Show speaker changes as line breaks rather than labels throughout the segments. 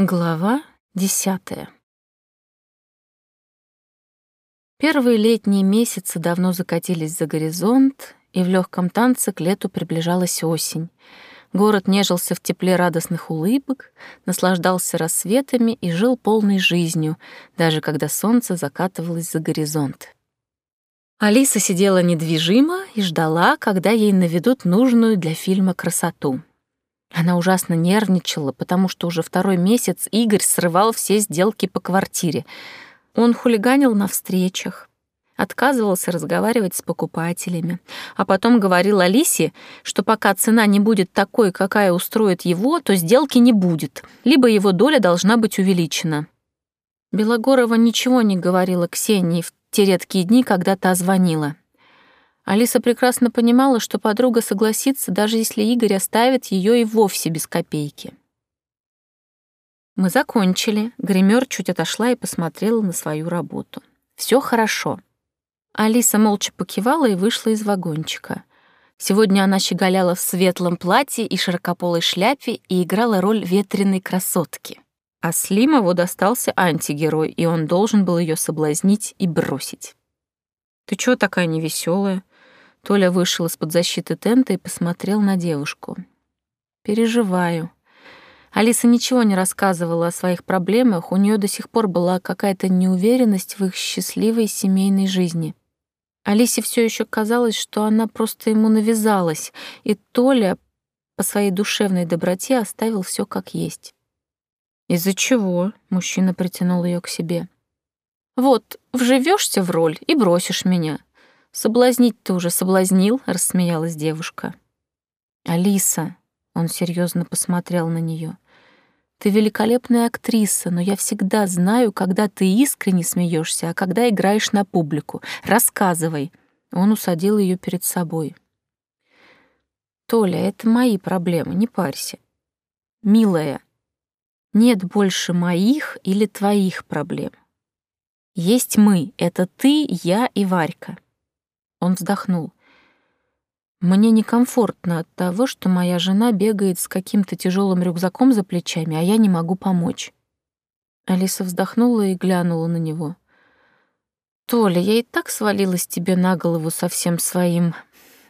Глава десятая. Первые летние месяцы давно закатились за горизонт, и в легком танце к лету приближалась осень. Город нежился в тепле радостных улыбок, наслаждался рассветами и жил полной жизнью, даже когда солнце закатывалось за горизонт. Алиса сидела недвижимо и ждала, когда ей наведут нужную для фильма красоту. Она ужасно нервничала, потому что уже второй месяц Игорь срывал все сделки по квартире. Он хулиганил на встречах, отказывался разговаривать с покупателями, а потом говорил Алисе, что пока цена не будет такой, какая устроит его, то сделки не будет, либо его доля должна быть увеличена. Белогорова ничего не говорила Ксении в те редкие дни, когда та звонила. Алиса прекрасно понимала, что подруга согласится, даже если Игорь оставит ее и вовсе без копейки. Мы закончили. Гример чуть отошла и посмотрела на свою работу. Все хорошо. Алиса молча покивала и вышла из вагончика. Сегодня она щеголяла в светлом платье и широкополой шляпе и играла роль ветреной красотки. А Слимову достался антигерой, и он должен был ее соблазнить и бросить. «Ты чего такая невеселая? Толя вышел из-под защиты тента и посмотрел на девушку. «Переживаю». Алиса ничего не рассказывала о своих проблемах, у нее до сих пор была какая-то неуверенность в их счастливой семейной жизни. Алисе все еще казалось, что она просто ему навязалась, и Толя по своей душевной доброте оставил все как есть. «Из-за чего?» — мужчина притянул ее к себе. «Вот, вживешься в роль и бросишь меня. Соблазнить ты уже соблазнил, рассмеялась девушка. Алиса, он серьезно посмотрел на нее. Ты великолепная актриса, но я всегда знаю, когда ты искренне смеешься, а когда играешь на публику. Рассказывай. Он усадил ее перед собой. Толя, это мои проблемы, не парься. Милая, нет больше моих или твоих проблем. Есть мы, это ты, я и Варька. Он вздохнул. Мне некомфортно от того, что моя жена бегает с каким-то тяжелым рюкзаком за плечами, а я не могу помочь. Алиса вздохнула и глянула на него. «Толя, я и так свалилась тебе на голову со всем своим...»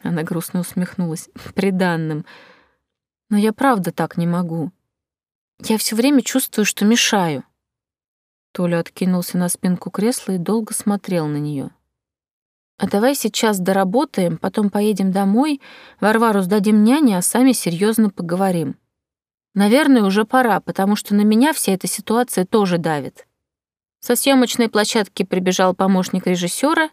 Она грустно усмехнулась. «Приданным. Но я правда так не могу. Я все время чувствую, что мешаю». Толя откинулся на спинку кресла и долго смотрел на нее. А давай сейчас доработаем, потом поедем домой, Варвару сдадим няне, а сами серьезно поговорим. Наверное, уже пора, потому что на меня вся эта ситуация тоже давит. Со съемочной площадки прибежал помощник режиссера,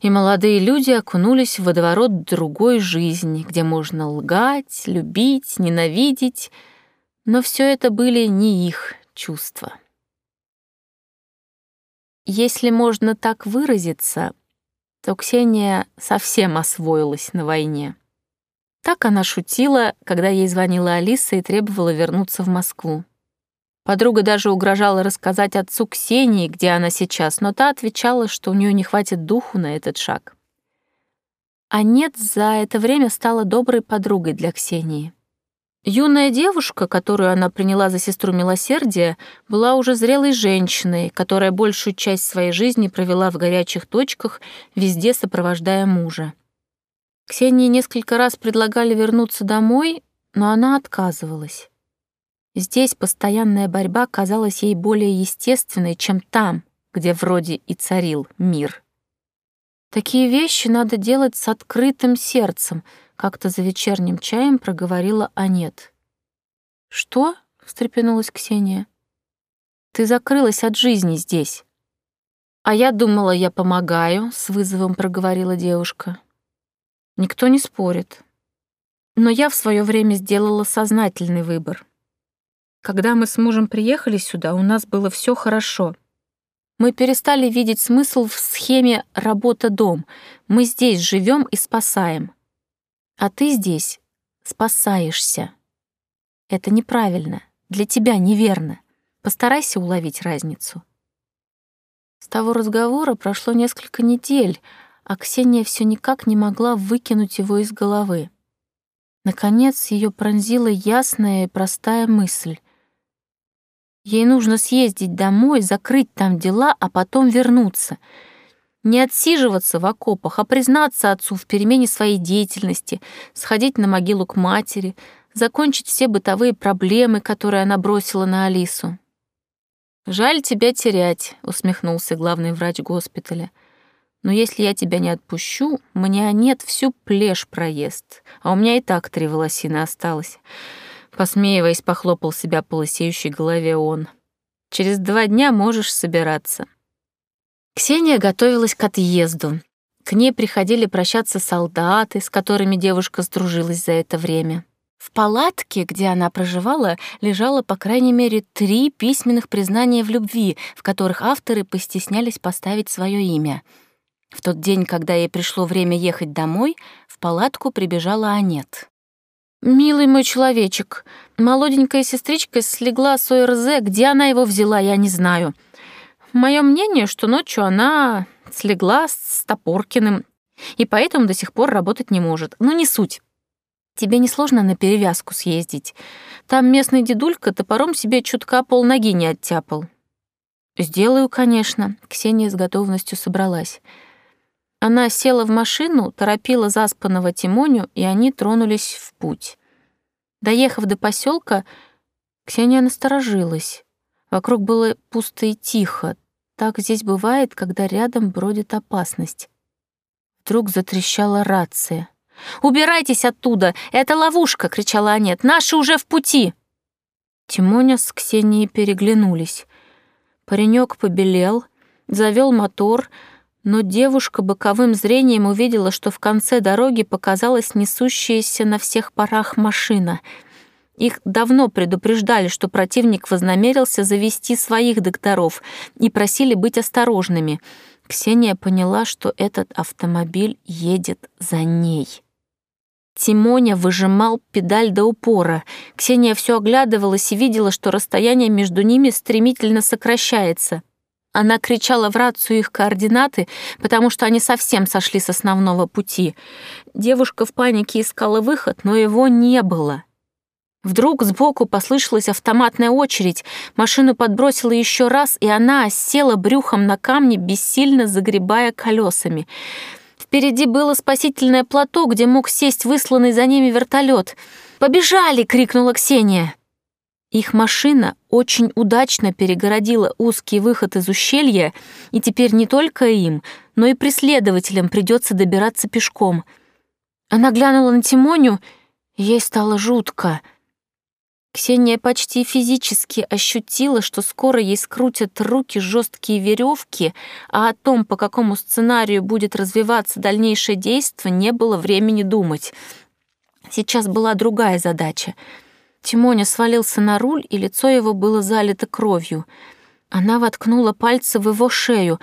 и молодые люди окунулись в водоворот другой жизни, где можно лгать, любить, ненавидеть, но все это были не их чувства. Если можно так выразиться, то Ксения совсем освоилась на войне. Так она шутила, когда ей звонила Алиса и требовала вернуться в Москву. Подруга даже угрожала рассказать отцу Ксении, где она сейчас, но та отвечала, что у нее не хватит духу на этот шаг. А нет, за это время стала доброй подругой для Ксении. Юная девушка, которую она приняла за сестру милосердия, была уже зрелой женщиной, которая большую часть своей жизни провела в горячих точках, везде сопровождая мужа. Ксении несколько раз предлагали вернуться домой, но она отказывалась. Здесь постоянная борьба казалась ей более естественной, чем там, где вроде и царил мир. Такие вещи надо делать с открытым сердцем — как-то за вечерним чаем проговорила Анет. «Что?» — встрепенулась Ксения. «Ты закрылась от жизни здесь». «А я думала, я помогаю», — с вызовом проговорила девушка. «Никто не спорит. Но я в свое время сделала сознательный выбор. Когда мы с мужем приехали сюда, у нас было все хорошо. Мы перестали видеть смысл в схеме «работа-дом». Мы здесь живем и спасаем. А ты здесь спасаешься. Это неправильно, для тебя неверно. Постарайся уловить разницу. С того разговора прошло несколько недель, а Ксения все никак не могла выкинуть его из головы. Наконец ее пронзила ясная и простая мысль. Ей нужно съездить домой, закрыть там дела, а потом вернуться. Не отсиживаться в окопах, а признаться отцу в перемене своей деятельности, сходить на могилу к матери, закончить все бытовые проблемы, которые она бросила на Алису. «Жаль тебя терять», — усмехнулся главный врач госпиталя. «Но если я тебя не отпущу, мне нет всю плешь проезд, а у меня и так три волосины осталось». Посмеиваясь, похлопал себя по лысеющей голове он. «Через два дня можешь собираться». Ксения готовилась к отъезду. К ней приходили прощаться солдаты, с которыми девушка сдружилась за это время. В палатке, где она проживала, лежало по крайней мере три письменных признания в любви, в которых авторы постеснялись поставить свое имя. В тот день, когда ей пришло время ехать домой, в палатку прибежала Анет. «Милый мой человечек, молоденькая сестричка слегла с ОРЗ, где она его взяла, я не знаю. Мое мнение, что ночью она слегла с Топоркиным, и поэтому до сих пор работать не может. Но не суть. Тебе несложно на перевязку съездить. Там местный дедулька топором себе чутка полноги не оттяпал. Сделаю, конечно. Ксения с готовностью собралась. Она села в машину, торопила заспанного Тимоню, и они тронулись в путь. Доехав до поселка, Ксения насторожилась. Вокруг было пусто и тихо. Так здесь бывает, когда рядом бродит опасность. Вдруг затрещала рация. «Убирайтесь оттуда! Это ловушка!» — кричала Анет. «Наши уже в пути!» Тимоня с Ксенией переглянулись. Паренек побелел, завел мотор, но девушка боковым зрением увидела, что в конце дороги показалась несущаяся на всех парах машина. Их давно предупреждали, что противник вознамерился завести своих докторов и просили быть осторожными. Ксения поняла, что этот автомобиль едет за ней. Тимоня выжимал педаль до упора. Ксения все оглядывалась и видела, что расстояние между ними стремительно сокращается. Она кричала в рацию их координаты, потому что они совсем сошли с основного пути. Девушка в панике искала выход, но его не было. Вдруг сбоку послышалась автоматная очередь, машину подбросила еще раз, и она села брюхом на камни, бессильно загребая колесами. Впереди было спасительное плато, где мог сесть высланный за ними вертолет. «Побежали!» — крикнула Ксения. Их машина очень удачно перегородила узкий выход из ущелья, и теперь не только им, но и преследователям придется добираться пешком. Она глянула на Тимоню, ей стало жутко — Ксения почти физически ощутила, что скоро ей скрутят руки жесткие веревки, а о том, по какому сценарию будет развиваться дальнейшее действие, не было времени думать. Сейчас была другая задача. Тимоня свалился на руль, и лицо его было залито кровью. Она воткнула пальцы в его шею.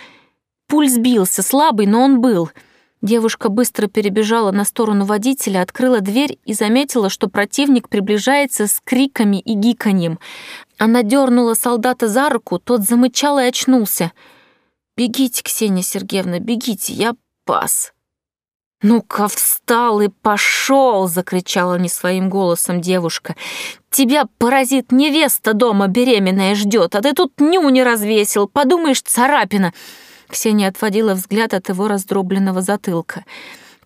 Пульс бился, слабый, но он был — Девушка быстро перебежала на сторону водителя, открыла дверь и заметила, что противник приближается с криками и гиканьем. Она дернула солдата за руку, тот замычал и очнулся. «Бегите, Ксения Сергеевна, бегите, я пас». «Ну-ка, встал и пошел!» — закричала не своим голосом девушка. «Тебя, паразит, невеста дома беременная ждет, а ты тут ню не развесил, подумаешь, царапина!» Ксения отводила взгляд от его раздробленного затылка.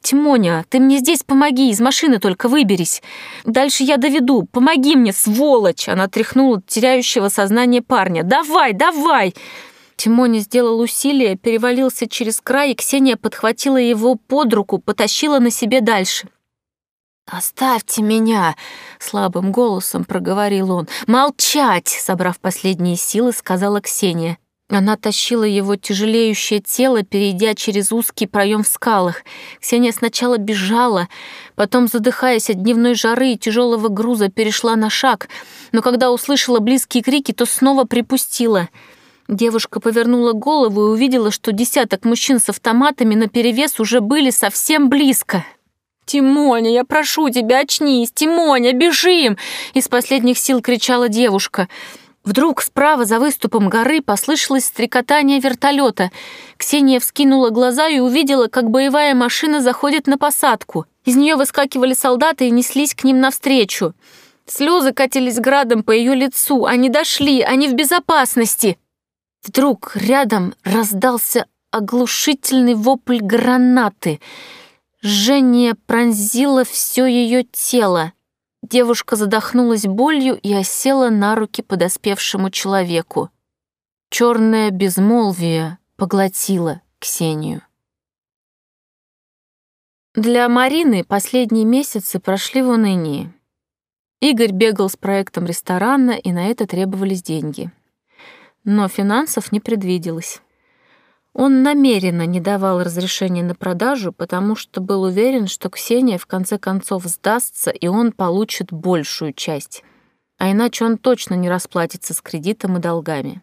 «Тимоня, ты мне здесь помоги, из машины только выберись. Дальше я доведу. Помоги мне, сволочь!» Она тряхнула теряющего сознание парня. «Давай, давай!» Тимоня сделал усилие, перевалился через край, и Ксения подхватила его под руку, потащила на себе дальше. «Оставьте меня!» — слабым голосом проговорил он. «Молчать!» — собрав последние силы, сказала Ксения. Она тащила его тяжелеющее тело, перейдя через узкий проем в скалах. Ксения сначала бежала, потом, задыхаясь от дневной жары и тяжелого груза, перешла на шаг, но когда услышала близкие крики, то снова припустила. Девушка повернула голову и увидела, что десяток мужчин с автоматами наперевес уже были совсем близко. «Тимоня, я прошу тебя, очнись! Тимоня, бежим!» Из последних сил кричала девушка — Вдруг справа за выступом горы послышалось стрекотание вертолета. Ксения вскинула глаза и увидела, как боевая машина заходит на посадку. Из нее выскакивали солдаты и неслись к ним навстречу. Слезы катились градом по ее лицу. Они дошли, они в безопасности. Вдруг рядом раздался оглушительный вопль гранаты. Жжение пронзило все ее тело. Девушка задохнулась болью и осела на руки подоспевшему человеку. Черное безмолвие поглотило Ксению. Для Марины последние месяцы прошли в унынии. Игорь бегал с проектом ресторана, и на это требовались деньги. Но финансов не предвиделось. Он намеренно не давал разрешения на продажу, потому что был уверен, что Ксения в конце концов сдастся, и он получит большую часть. А иначе он точно не расплатится с кредитом и долгами.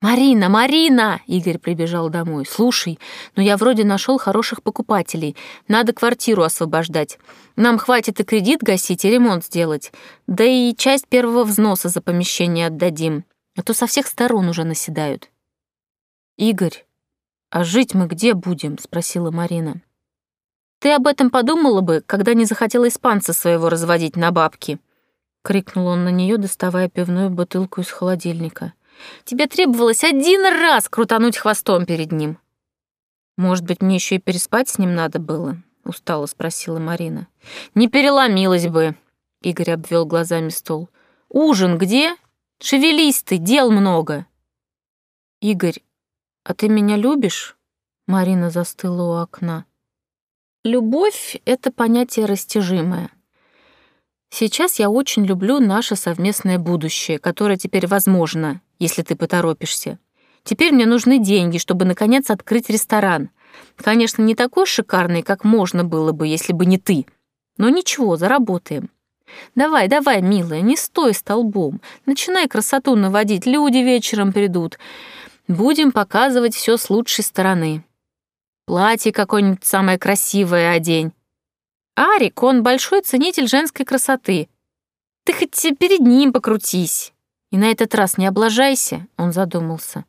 «Марина, Марина!» — Игорь прибежал домой. «Слушай, ну я вроде нашел хороших покупателей. Надо квартиру освобождать. Нам хватит и кредит гасить, и ремонт сделать. Да и часть первого взноса за помещение отдадим. А то со всех сторон уже наседают». «Игорь, а жить мы где будем?» — спросила Марина. «Ты об этом подумала бы, когда не захотела испанца своего разводить на бабки?» — крикнул он на нее, доставая пивную бутылку из холодильника. Тебе требовалось один раз крутануть хвостом перед ним. Может быть, мне еще и переспать с ним надо было? Устало спросила Марина. Не переломилась бы. Игорь обвел глазами стол. Ужин где? Шевелись ты, дел много. Игорь, а ты меня любишь? Марина застыла у окна. Любовь — это понятие растяжимое. Сейчас я очень люблю наше совместное будущее, которое теперь возможно, если ты поторопишься. Теперь мне нужны деньги, чтобы, наконец, открыть ресторан. Конечно, не такой шикарный, как можно было бы, если бы не ты. Но ничего, заработаем. Давай, давай, милая, не стой столбом. Начинай красоту наводить, люди вечером придут. Будем показывать все с лучшей стороны. Платье какое-нибудь самое красивое одень. Арик, он большой ценитель женской красоты. Ты хоть перед ним покрутись. И на этот раз не облажайся, он задумался.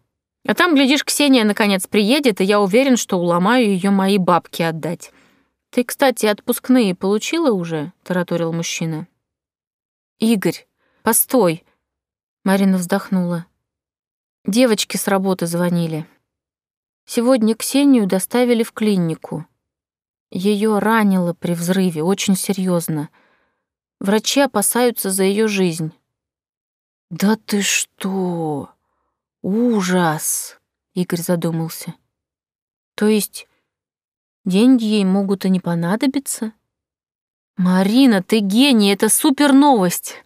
А там, глядишь, Ксения наконец приедет, и я уверен, что уломаю ее мои бабки отдать. Ты, кстати, отпускные получила уже? тараторил мужчина. Игорь, постой. Марина вздохнула. Девочки с работы звонили. Сегодня Ксению доставили в клинику. Ее ранило при взрыве очень серьезно. Врачи опасаются за ее жизнь. «Да ты что? Ужас!» — Игорь задумался. «То есть деньги ей могут и не понадобиться?» «Марина, ты гений, это супер новость!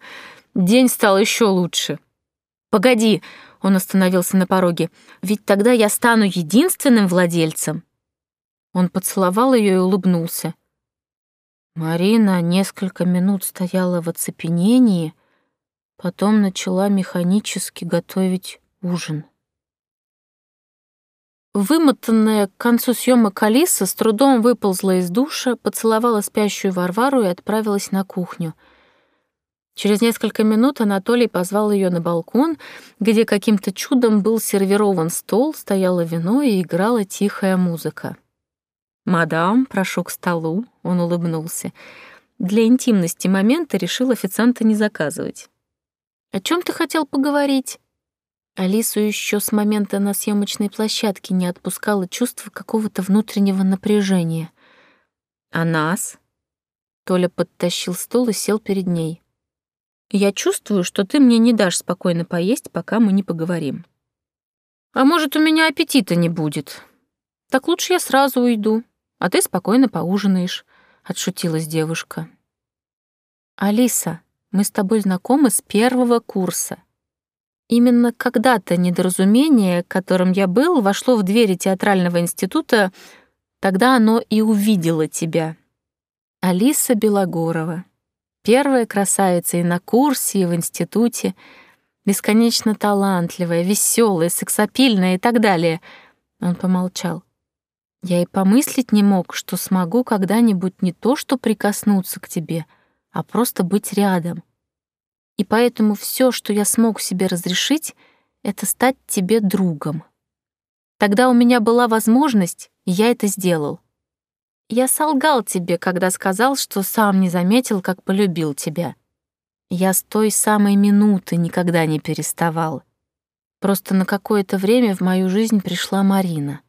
День стал еще лучше!» «Погоди!» — он остановился на пороге. «Ведь тогда я стану единственным владельцем!» Он поцеловал ее и улыбнулся. Марина несколько минут стояла в оцепенении, Потом начала механически готовить ужин. Вымотанная к концу съемок Алиса с трудом выползла из душа, поцеловала спящую Варвару и отправилась на кухню. Через несколько минут Анатолий позвал ее на балкон, где каким-то чудом был сервирован стол, стояло вино и играла тихая музыка. «Мадам, прошу к столу», — он улыбнулся. Для интимности момента решил официанта не заказывать. О чем ты хотел поговорить? Алису еще с момента на съемочной площадке не отпускало чувство какого-то внутреннего напряжения. А нас? Толя подтащил стол и сел перед ней. Я чувствую, что ты мне не дашь спокойно поесть, пока мы не поговорим. А может, у меня аппетита не будет? Так лучше я сразу уйду, а ты спокойно поужинаешь, отшутилась девушка. Алиса, мы с тобой знакомы с первого курса. Именно когда-то недоразумение, которым я был, вошло в двери театрального института, тогда оно и увидело тебя. Алиса Белогорова. Первая красавица и на курсе, и в институте. Бесконечно талантливая, веселая, сексапильная и так далее. Он помолчал. Я и помыслить не мог, что смогу когда-нибудь не то что прикоснуться к тебе — а просто быть рядом. И поэтому все, что я смог себе разрешить, это стать тебе другом. Тогда у меня была возможность, и я это сделал. Я солгал тебе, когда сказал, что сам не заметил, как полюбил тебя. Я с той самой минуты никогда не переставал. Просто на какое-то время в мою жизнь пришла Марина.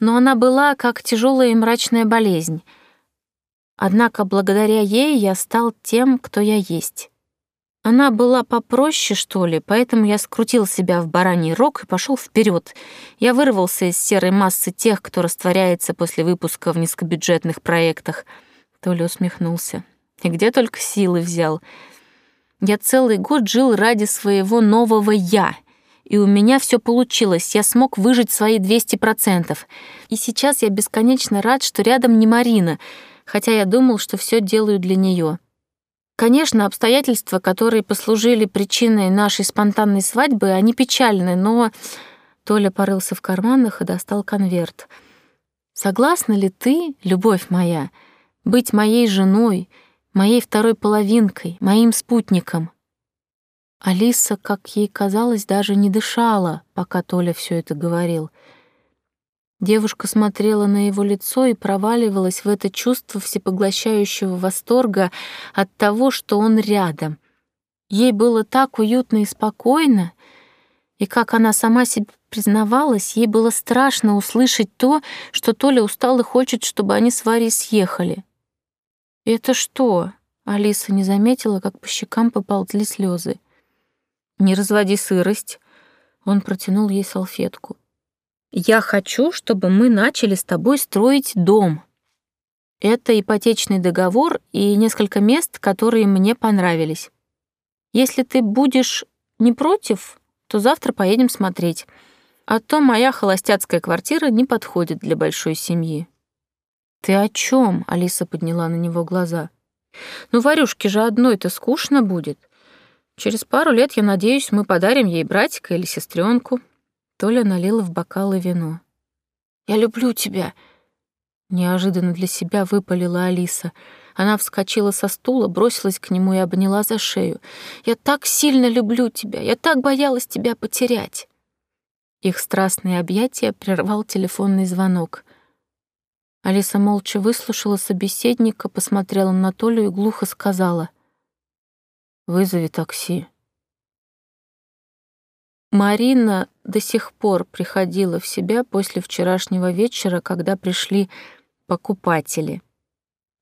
Но она была как тяжелая и мрачная болезнь. Однако благодаря ей я стал тем, кто я есть. Она была попроще, что ли, поэтому я скрутил себя в бараний рог и пошел вперед. Я вырвался из серой массы тех, кто растворяется после выпуска в низкобюджетных проектах. Толя усмехнулся. И где только силы взял. Я целый год жил ради своего нового «я», и у меня все получилось, я смог выжить свои 200%. И сейчас я бесконечно рад, что рядом не Марина, хотя я думал, что все делаю для нее. Конечно, обстоятельства, которые послужили причиной нашей спонтанной свадьбы, они печальны, но... Толя порылся в карманах и достал конверт. «Согласна ли ты, любовь моя, быть моей женой, моей второй половинкой, моим спутником?» Алиса, как ей казалось, даже не дышала, пока Толя все это говорил — Девушка смотрела на его лицо и проваливалась в это чувство всепоглощающего восторга от того, что он рядом. Ей было так уютно и спокойно, и, как она сама себе признавалась, ей было страшно услышать то, что Толя устал и хочет, чтобы они с Варей съехали. «Это что?» — Алиса не заметила, как по щекам поползли слезы. «Не разводи сырость». Он протянул ей салфетку. Я хочу, чтобы мы начали с тобой строить дом. Это ипотечный договор и несколько мест, которые мне понравились. Если ты будешь не против, то завтра поедем смотреть. А то моя холостяцкая квартира не подходит для большой семьи. Ты о чем? Алиса подняла на него глаза. Ну, Варюшке же одной-то скучно будет. Через пару лет, я надеюсь, мы подарим ей братика или сестренку. Толя налила в бокалы вино. «Я люблю тебя!» Неожиданно для себя выпалила Алиса. Она вскочила со стула, бросилась к нему и обняла за шею. «Я так сильно люблю тебя! Я так боялась тебя потерять!» Их страстные объятия прервал телефонный звонок. Алиса молча выслушала собеседника, посмотрела на Толю и глухо сказала. «Вызови такси». Марина до сих пор приходила в себя после вчерашнего вечера, когда пришли покупатели.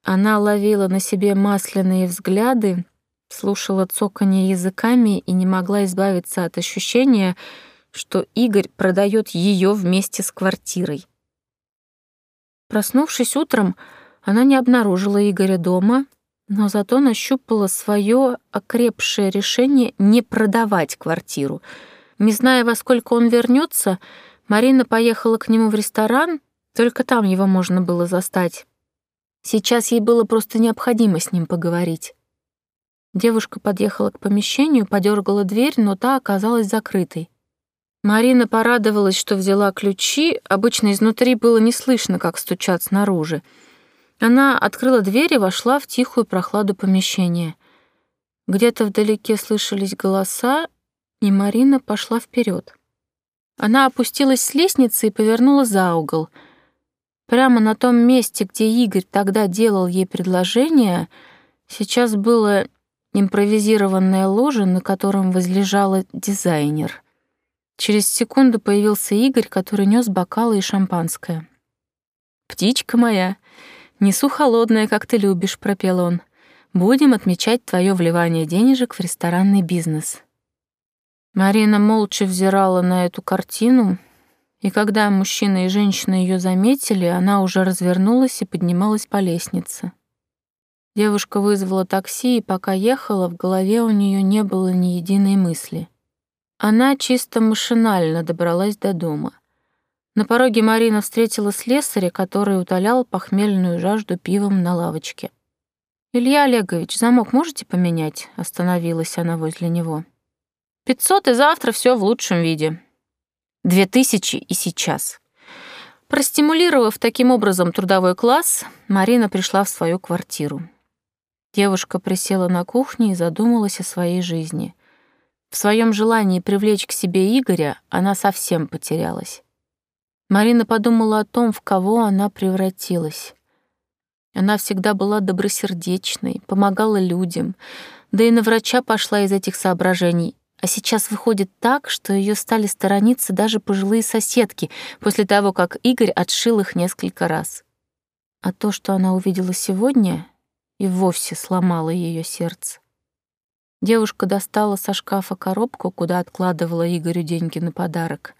Она ловила на себе масляные взгляды, слушала цоканье языками и не могла избавиться от ощущения, что Игорь продает ее вместе с квартирой. Проснувшись утром, она не обнаружила Игоря дома, но зато нащупала свое окрепшее решение не продавать квартиру — не зная, во сколько он вернется, Марина поехала к нему в ресторан, только там его можно было застать. Сейчас ей было просто необходимо с ним поговорить. Девушка подъехала к помещению, подергала дверь, но та оказалась закрытой. Марина порадовалась, что взяла ключи, обычно изнутри было не слышно, как стучат снаружи. Она открыла дверь и вошла в тихую прохладу помещения. Где-то вдалеке слышались голоса, и Марина пошла вперед. Она опустилась с лестницы и повернула за угол. Прямо на том месте, где Игорь тогда делал ей предложение, сейчас было импровизированное ложе, на котором возлежала дизайнер. Через секунду появился Игорь, который нес бокалы и шампанское. «Птичка моя, несу холодное, как ты любишь», — пропел он. «Будем отмечать твое вливание денежек в ресторанный бизнес». Марина молча взирала на эту картину, и когда мужчина и женщина ее заметили, она уже развернулась и поднималась по лестнице. Девушка вызвала такси, и пока ехала, в голове у нее не было ни единой мысли. Она чисто машинально добралась до дома. На пороге Марина встретила слесаря, который утолял похмельную жажду пивом на лавочке. «Илья Олегович, замок можете поменять?» — остановилась она возле него. Пятьсот и завтра все в лучшем виде. Две тысячи и сейчас. Простимулировав таким образом трудовой класс, Марина пришла в свою квартиру. Девушка присела на кухне и задумалась о своей жизни. В своем желании привлечь к себе Игоря она совсем потерялась. Марина подумала о том, в кого она превратилась. Она всегда была добросердечной, помогала людям, Да и на врача пошла из этих соображений. А сейчас выходит так, что ее стали сторониться даже пожилые соседки после того, как Игорь отшил их несколько раз. А то, что она увидела сегодня, и вовсе сломало ее сердце. Девушка достала со шкафа коробку, куда откладывала Игорю деньги на подарок.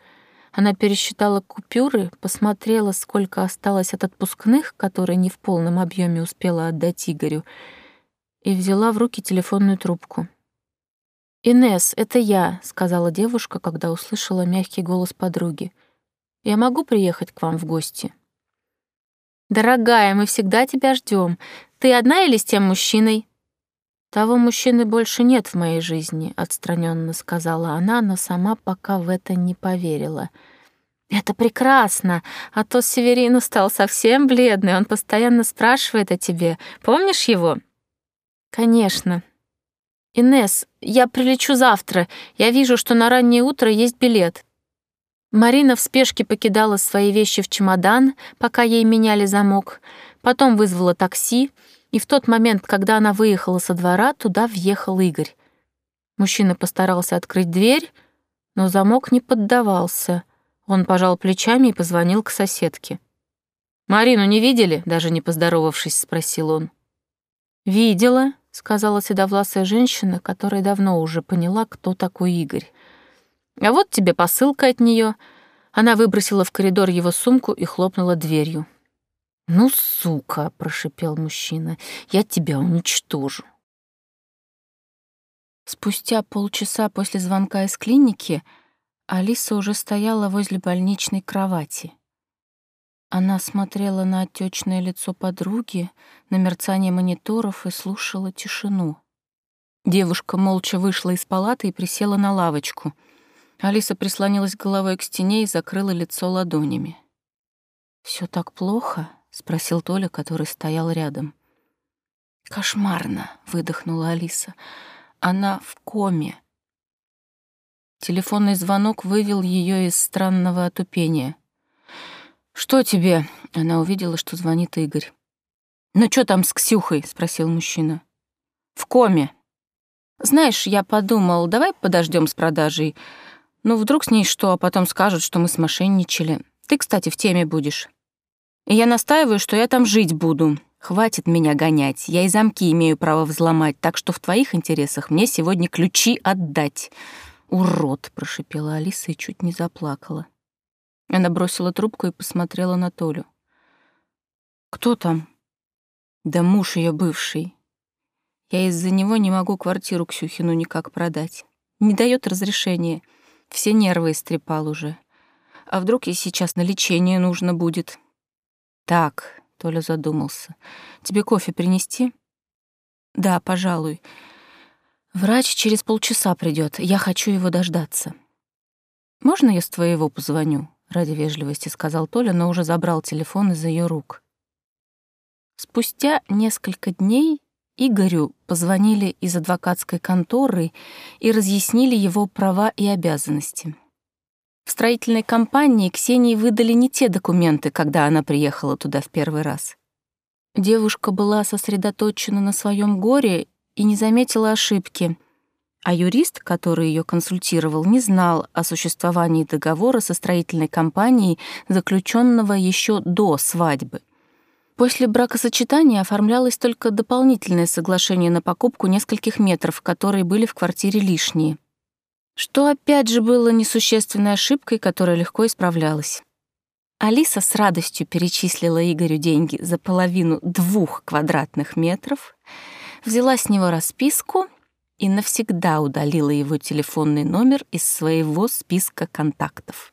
Она пересчитала купюры, посмотрела, сколько осталось от отпускных, которые не в полном объеме успела отдать Игорю, и взяла в руки телефонную трубку. «Инесс, это я», — сказала девушка, когда услышала мягкий голос подруги. «Я могу приехать к вам в гости?» «Дорогая, мы всегда тебя ждем. Ты одна или с тем мужчиной?» «Того мужчины больше нет в моей жизни», — отстраненно сказала она, но сама пока в это не поверила. «Это прекрасно, а то Северину стал совсем бледный, он постоянно спрашивает о тебе. Помнишь его?» «Конечно», «Инесс, я прилечу завтра. Я вижу, что на раннее утро есть билет». Марина в спешке покидала свои вещи в чемодан, пока ей меняли замок, потом вызвала такси, и в тот момент, когда она выехала со двора, туда въехал Игорь. Мужчина постарался открыть дверь, но замок не поддавался. Он пожал плечами и позвонил к соседке. «Марину не видели?» — даже не поздоровавшись, спросил он. «Видела», сказала седовласая женщина, которая давно уже поняла, кто такой Игорь. А вот тебе посылка от нее. Она выбросила в коридор его сумку и хлопнула дверью. «Ну, сука!» — прошипел мужчина. «Я тебя уничтожу!» Спустя полчаса после звонка из клиники Алиса уже стояла возле больничной кровати. Она смотрела на отечное лицо подруги, на мерцание мониторов и слушала тишину. Девушка молча вышла из палаты и присела на лавочку. Алиса прислонилась головой к стене и закрыла лицо ладонями. Все так плохо?» — спросил Толя, который стоял рядом. «Кошмарно!» — выдохнула Алиса. «Она в коме». Телефонный звонок вывел ее из странного отупения — «Что тебе?» — она увидела, что звонит Игорь. «Ну что там с Ксюхой?» — спросил мужчина. «В коме». «Знаешь, я подумал, давай подождем с продажей. Ну, вдруг с ней что, а потом скажут, что мы смошенничали. Ты, кстати, в теме будешь. И я настаиваю, что я там жить буду. Хватит меня гонять. Я и замки имею право взломать, так что в твоих интересах мне сегодня ключи отдать». «Урод!» — прошипела Алиса и чуть не заплакала. Она бросила трубку и посмотрела на Толю. «Кто там?» «Да муж ее бывший. Я из-за него не могу квартиру Ксюхину никак продать. Не дает разрешения. Все нервы истрепал уже. А вдруг ей сейчас на лечение нужно будет?» «Так», — Толя задумался. «Тебе кофе принести?» «Да, пожалуй. Врач через полчаса придет. Я хочу его дождаться. Можно я с твоего позвоню?» Ради вежливости сказал Толя, но уже забрал телефон из ее рук. Спустя несколько дней Игорю позвонили из адвокатской конторы и разъяснили его права и обязанности. В строительной компании Ксении выдали не те документы, когда она приехала туда в первый раз. Девушка была сосредоточена на своем горе и не заметила ошибки — а юрист, который ее консультировал, не знал о существовании договора со строительной компанией, заключенного еще до свадьбы. После бракосочетания оформлялось только дополнительное соглашение на покупку нескольких метров, которые были в квартире лишние. Что опять же было несущественной ошибкой, которая легко исправлялась. Алиса с радостью перечислила Игорю деньги за половину двух квадратных метров, взяла с него расписку и навсегда удалила его телефонный номер из своего списка контактов.